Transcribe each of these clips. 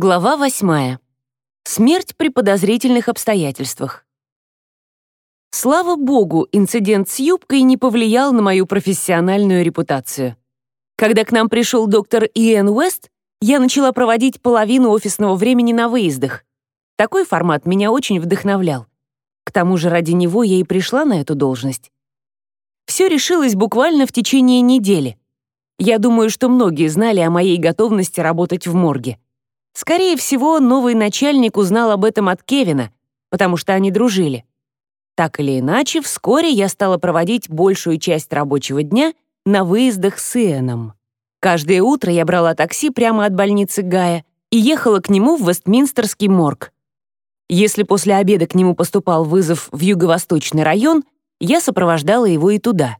Глава восьмая. Смерть при подозрительных обстоятельствах. Слава богу, инцидент с юбкой не повлиял на мою профессиональную репутацию. Когда к нам пришел доктор Иэн Уэст, я начала проводить половину офисного времени на выездах. Такой формат меня очень вдохновлял. К тому же ради него я и пришла на эту должность. Все решилось буквально в течение недели. Я думаю, что многие знали о моей готовности работать в морге. Скорее всего, новый начальник узнал об этом от Кевина, потому что они дружили. Так или иначе, вскоре я стала проводить большую часть рабочего дня на выездах с Иэном. Каждое утро я брала такси прямо от больницы Гая и ехала к нему в Вестминстерский морг. Если после обеда к нему поступал вызов в юго-восточный район, я сопровождала его и туда.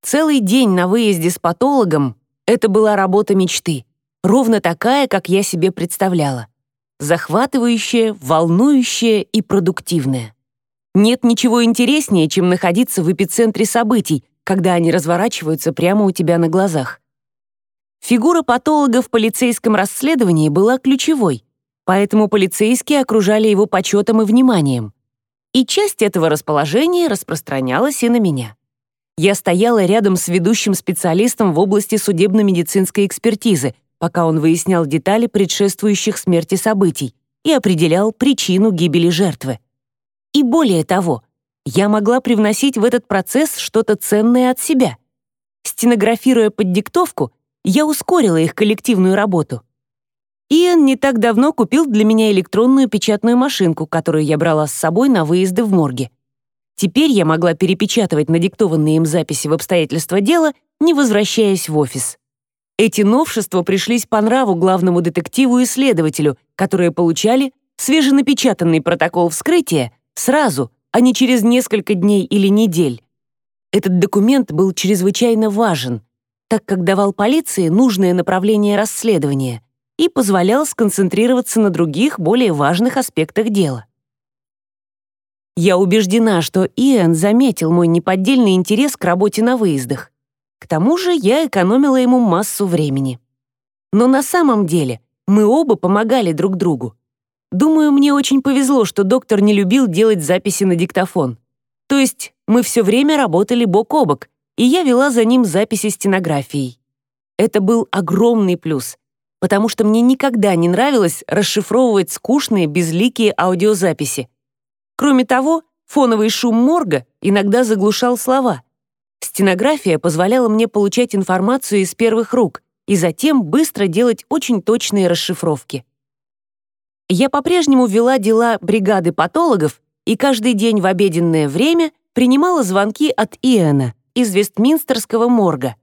Целый день на выезде с патологом — это была работа мечты ровно такая, как я себе представляла. Захватывающая, волнующая и продуктивная. Нет ничего интереснее, чем находиться в эпицентре событий, когда они разворачиваются прямо у тебя на глазах. Фигура патолога в полицейском расследовании была ключевой, поэтому полицейские окружали его почетом и вниманием. И часть этого расположения распространялась и на меня. Я стояла рядом с ведущим специалистом в области судебно-медицинской экспертизы, пока он выяснял детали предшествующих смерти событий и определял причину гибели жертвы. И более того, я могла привносить в этот процесс что-то ценное от себя. Стенографируя под диктовку, я ускорила их коллективную работу. Иэн не так давно купил для меня электронную печатную машинку, которую я брала с собой на выезды в морге. Теперь я могла перепечатывать надиктованные им записи в обстоятельства дела, не возвращаясь в офис. Эти новшества пришлись по нраву главному детективу и следователю, которые получали свеженапечатанный протокол вскрытия сразу, а не через несколько дней или недель. Этот документ был чрезвычайно важен, так как давал полиции нужное направление расследования и позволял сконцентрироваться на других, более важных аспектах дела. Я убеждена, что Иэн заметил мой неподдельный интерес к работе на выездах. К тому же я экономила ему массу времени. Но на самом деле мы оба помогали друг другу. Думаю, мне очень повезло, что доктор не любил делать записи на диктофон. То есть мы все время работали бок о бок, и я вела за ним записи стенографией. Это был огромный плюс, потому что мне никогда не нравилось расшифровывать скучные, безликие аудиозаписи. Кроме того, фоновый шум морга иногда заглушал слова, Стенография позволяла мне получать информацию из первых рук и затем быстро делать очень точные расшифровки. Я по-прежнему вела дела бригады патологов и каждый день в обеденное время принимала звонки от Иэна из Вестминстерского морга.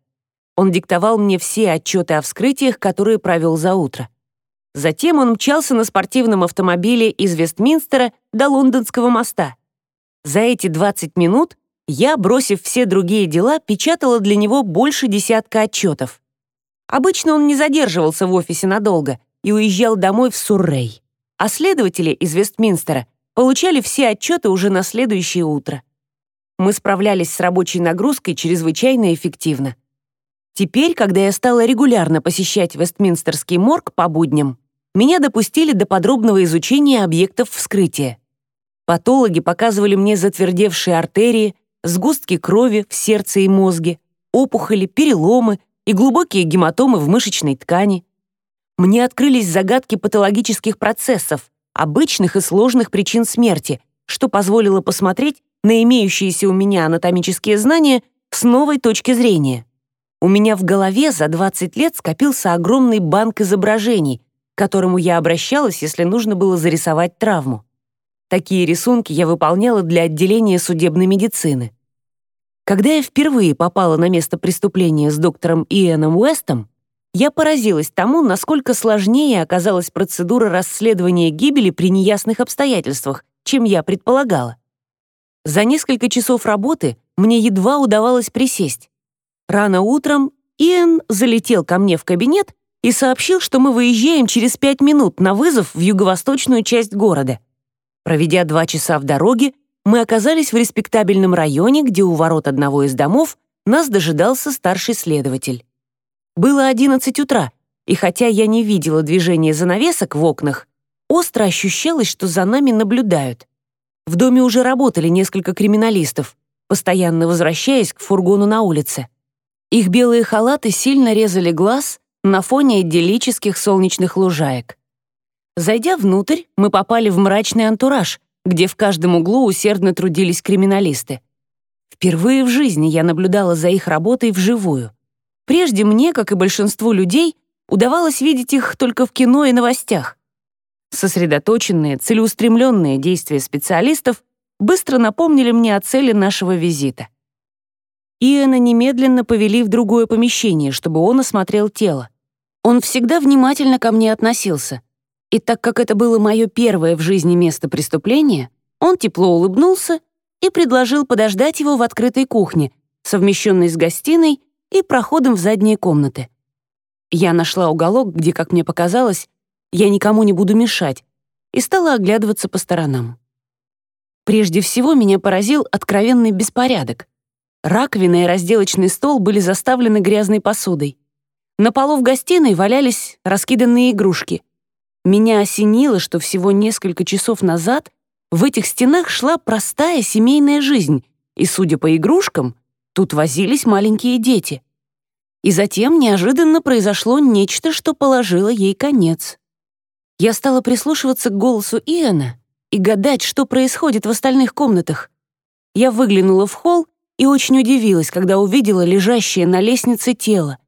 Он диктовал мне все отчеты о вскрытиях, которые провел за утро. Затем он мчался на спортивном автомобиле из Вестминстера до Лондонского моста. За эти 20 минут я, бросив все другие дела, печатала для него больше десятка отчетов. Обычно он не задерживался в офисе надолго и уезжал домой в Суррей. А следователи из Вестминстера получали все отчеты уже на следующее утро. Мы справлялись с рабочей нагрузкой чрезвычайно эффективно. Теперь, когда я стала регулярно посещать Вестминстерский морг по будням, меня допустили до подробного изучения объектов вскрытия. Патологи показывали мне затвердевшие артерии, сгустки крови в сердце и мозге, опухоли, переломы и глубокие гематомы в мышечной ткани. Мне открылись загадки патологических процессов, обычных и сложных причин смерти, что позволило посмотреть на имеющиеся у меня анатомические знания с новой точки зрения. У меня в голове за 20 лет скопился огромный банк изображений, к которому я обращалась, если нужно было зарисовать травму. Такие рисунки я выполняла для отделения судебной медицины. Когда я впервые попала на место преступления с доктором Иэном Уэстом, я поразилась тому, насколько сложнее оказалась процедура расследования гибели при неясных обстоятельствах, чем я предполагала. За несколько часов работы мне едва удавалось присесть. Рано утром Иэн залетел ко мне в кабинет и сообщил, что мы выезжаем через пять минут на вызов в юго-восточную часть города. Проведя два часа в дороге, мы оказались в респектабельном районе, где у ворот одного из домов нас дожидался старший следователь. Было 11 утра, и хотя я не видела движения занавесок в окнах, остро ощущалось, что за нами наблюдают. В доме уже работали несколько криминалистов, постоянно возвращаясь к фургону на улице. Их белые халаты сильно резали глаз на фоне идиллических солнечных лужаек. Зайдя внутрь, мы попали в мрачный антураж, где в каждом углу усердно трудились криминалисты. Впервые в жизни я наблюдала за их работой вживую. Прежде мне, как и большинству людей, удавалось видеть их только в кино и новостях. Сосредоточенные, целеустремленные действия специалистов быстро напомнили мне о цели нашего визита. Иэна немедленно повели в другое помещение, чтобы он осмотрел тело. Он всегда внимательно ко мне относился — и так как это было мое первое в жизни место преступления, он тепло улыбнулся и предложил подождать его в открытой кухне, совмещенной с гостиной и проходом в задние комнаты. Я нашла уголок, где, как мне показалось, я никому не буду мешать, и стала оглядываться по сторонам. Прежде всего меня поразил откровенный беспорядок. Раковина и разделочный стол были заставлены грязной посудой. На полу в гостиной валялись раскиданные игрушки — меня осенило, что всего несколько часов назад в этих стенах шла простая семейная жизнь, и, судя по игрушкам, тут возились маленькие дети. И затем неожиданно произошло нечто, что положило ей конец. Я стала прислушиваться к голосу Иэна и гадать, что происходит в остальных комнатах. Я выглянула в холл и очень удивилась, когда увидела лежащее на лестнице тело.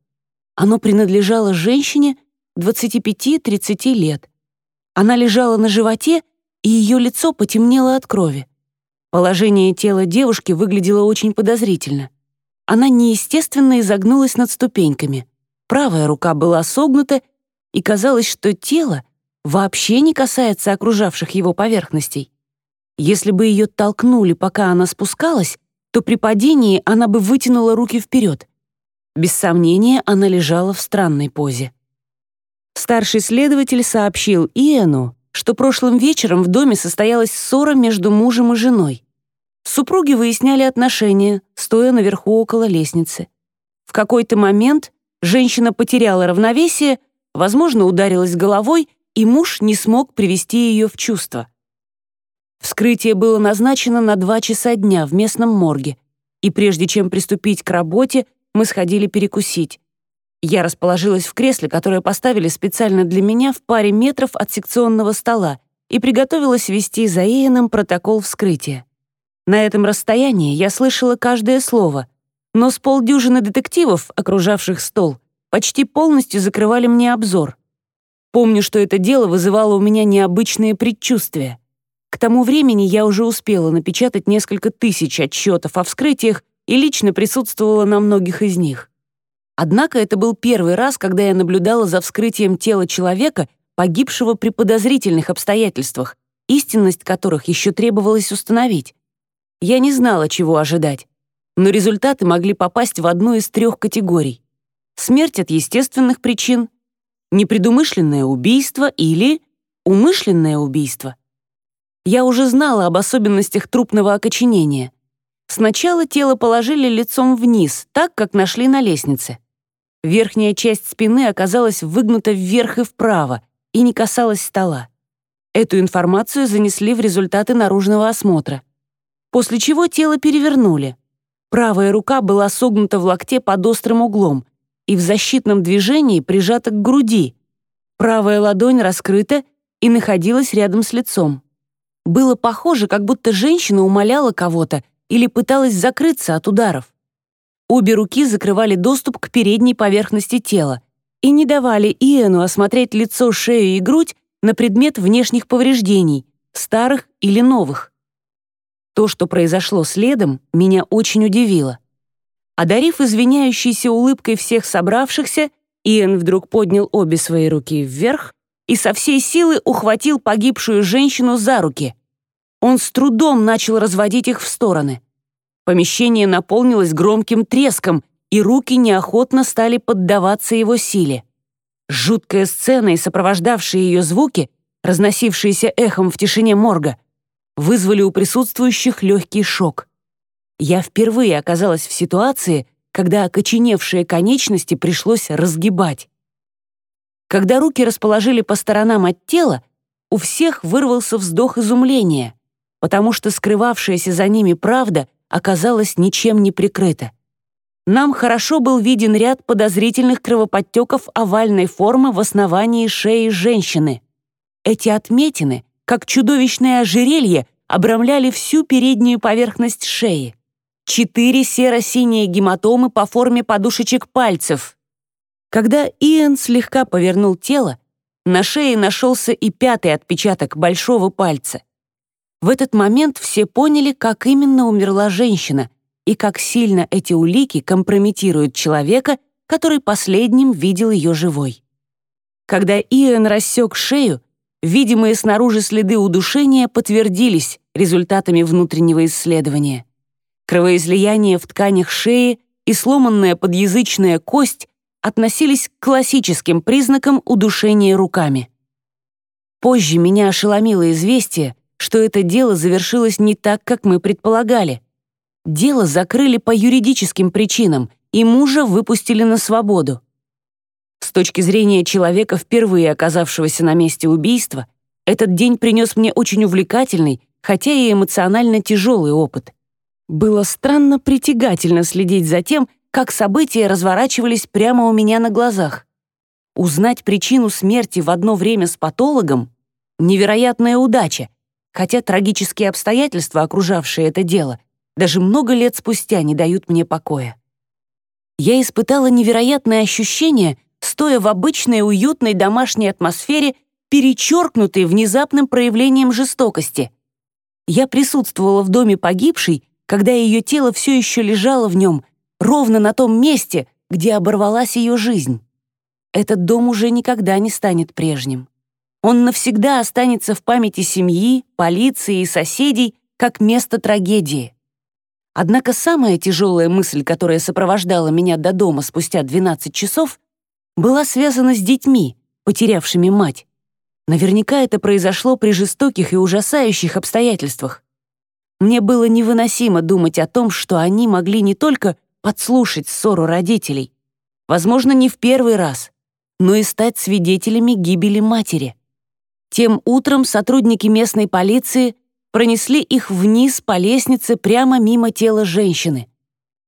Оно принадлежало женщине 25-30 лет. Она лежала на животе, и ее лицо потемнело от крови. Положение тела девушки выглядело очень подозрительно. Она неестественно изогнулась над ступеньками. Правая рука была согнута, и казалось, что тело вообще не касается окружавших его поверхностей. Если бы ее толкнули, пока она спускалась, то при падении она бы вытянула руки вперед. Без сомнения, она лежала в странной позе. Старший следователь сообщил Иэну, что прошлым вечером в доме состоялась ссора между мужем и женой. Супруги выясняли отношения, стоя наверху около лестницы. В какой-то момент женщина потеряла равновесие, возможно, ударилась головой, и муж не смог привести ее в чувство. Вскрытие было назначено на два часа дня в местном морге, и прежде чем приступить к работе, мы сходили перекусить. Я расположилась в кресле, которое поставили специально для меня в паре метров от секционного стола, и приготовилась вести за Иеном протокол вскрытия. На этом расстоянии я слышала каждое слово, но с полдюжины детективов, окружавших стол, почти полностью закрывали мне обзор. Помню, что это дело вызывало у меня необычные предчувствия. К тому времени я уже успела напечатать несколько тысяч отчетов о вскрытиях и лично присутствовала на многих из них. Однако это был первый раз, когда я наблюдала за вскрытием тела человека, погибшего при подозрительных обстоятельствах, истинность которых еще требовалось установить. Я не знала, чего ожидать, но результаты могли попасть в одну из трех категорий. Смерть от естественных причин, непредумышленное убийство или умышленное убийство. Я уже знала об особенностях трупного окоченения. Сначала тело положили лицом вниз, так, как нашли на лестнице. Верхняя часть спины оказалась выгнута вверх и вправо и не касалась стола. Эту информацию занесли в результаты наружного осмотра. После чего тело перевернули. Правая рука была согнута в локте под острым углом и в защитном движении прижата к груди. Правая ладонь раскрыта и находилась рядом с лицом. Было похоже, как будто женщина умоляла кого-то или пыталась закрыться от ударов. Обе руки закрывали доступ к передней поверхности тела и не давали Иэну осмотреть лицо, шею и грудь на предмет внешних повреждений, старых или новых. То, что произошло следом, меня очень удивило. Одарив извиняющейся улыбкой всех собравшихся, Иэн вдруг поднял обе свои руки вверх и со всей силы ухватил погибшую женщину за руки. Он с трудом начал разводить их в стороны. Помещение наполнилось громким треском, и руки неохотно стали поддаваться его силе. Жуткая сцена и сопровождавшие ее звуки, разносившиеся эхом в тишине морга, вызвали у присутствующих легкий шок. Я впервые оказалась в ситуации, когда окоченевшие конечности пришлось разгибать. Когда руки расположили по сторонам от тела, у всех вырвался вздох изумления, потому что скрывавшаяся за ними правда оказалась ничем не прикрыта. Нам хорошо был виден ряд подозрительных кровоподтеков овальной формы в основании шеи женщины. Эти отметины, как чудовищное ожерелье, обрамляли всю переднюю поверхность шеи. Четыре серо-синие гематомы по форме подушечек пальцев. Когда Иэн слегка повернул тело, на шее нашелся и пятый отпечаток большого пальца. В этот момент все поняли, как именно умерла женщина и как сильно эти улики компрометируют человека, который последним видел ее живой. Когда Иэн рассек шею, видимые снаружи следы удушения подтвердились результатами внутреннего исследования. Кровоизлияние в тканях шеи и сломанная подъязычная кость относились к классическим признакам удушения руками. Позже меня ошеломило известие, что это дело завершилось не так, как мы предполагали. Дело закрыли по юридическим причинам, и мужа выпустили на свободу. С точки зрения человека, впервые оказавшегося на месте убийства, этот день принес мне очень увлекательный, хотя и эмоционально тяжелый опыт. Было странно притягательно следить за тем, как события разворачивались прямо у меня на глазах. Узнать причину смерти в одно время с патологом — невероятная удача, хотя трагические обстоятельства, окружавшие это дело, даже много лет спустя не дают мне покоя. Я испытала невероятное ощущение, стоя в обычной уютной домашней атмосфере, перечеркнутой внезапным проявлением жестокости. Я присутствовала в доме погибшей, когда ее тело все еще лежало в нем, ровно на том месте, где оборвалась ее жизнь. Этот дом уже никогда не станет прежним. Он навсегда останется в памяти семьи, полиции и соседей как место трагедии. Однако самая тяжелая мысль, которая сопровождала меня до дома спустя 12 часов, была связана с детьми, потерявшими мать. Наверняка это произошло при жестоких и ужасающих обстоятельствах. Мне было невыносимо думать о том, что они могли не только подслушать ссору родителей, возможно, не в первый раз, но и стать свидетелями гибели матери. Тем утром сотрудники местной полиции пронесли их вниз по лестнице прямо мимо тела женщины.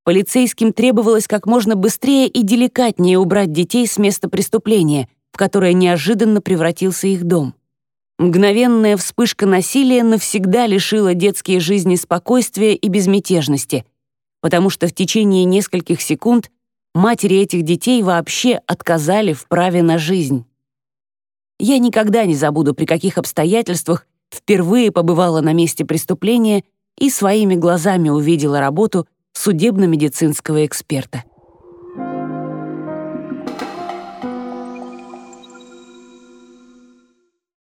Полицейским требовалось как можно быстрее и деликатнее убрать детей с места преступления, в которое неожиданно превратился их дом. Мгновенная вспышка насилия навсегда лишила детские жизни спокойствия и безмятежности — потому что в течение нескольких секунд матери этих детей вообще отказали в праве на жизнь. Я никогда не забуду, при каких обстоятельствах впервые побывала на месте преступления и своими глазами увидела работу судебно-медицинского эксперта.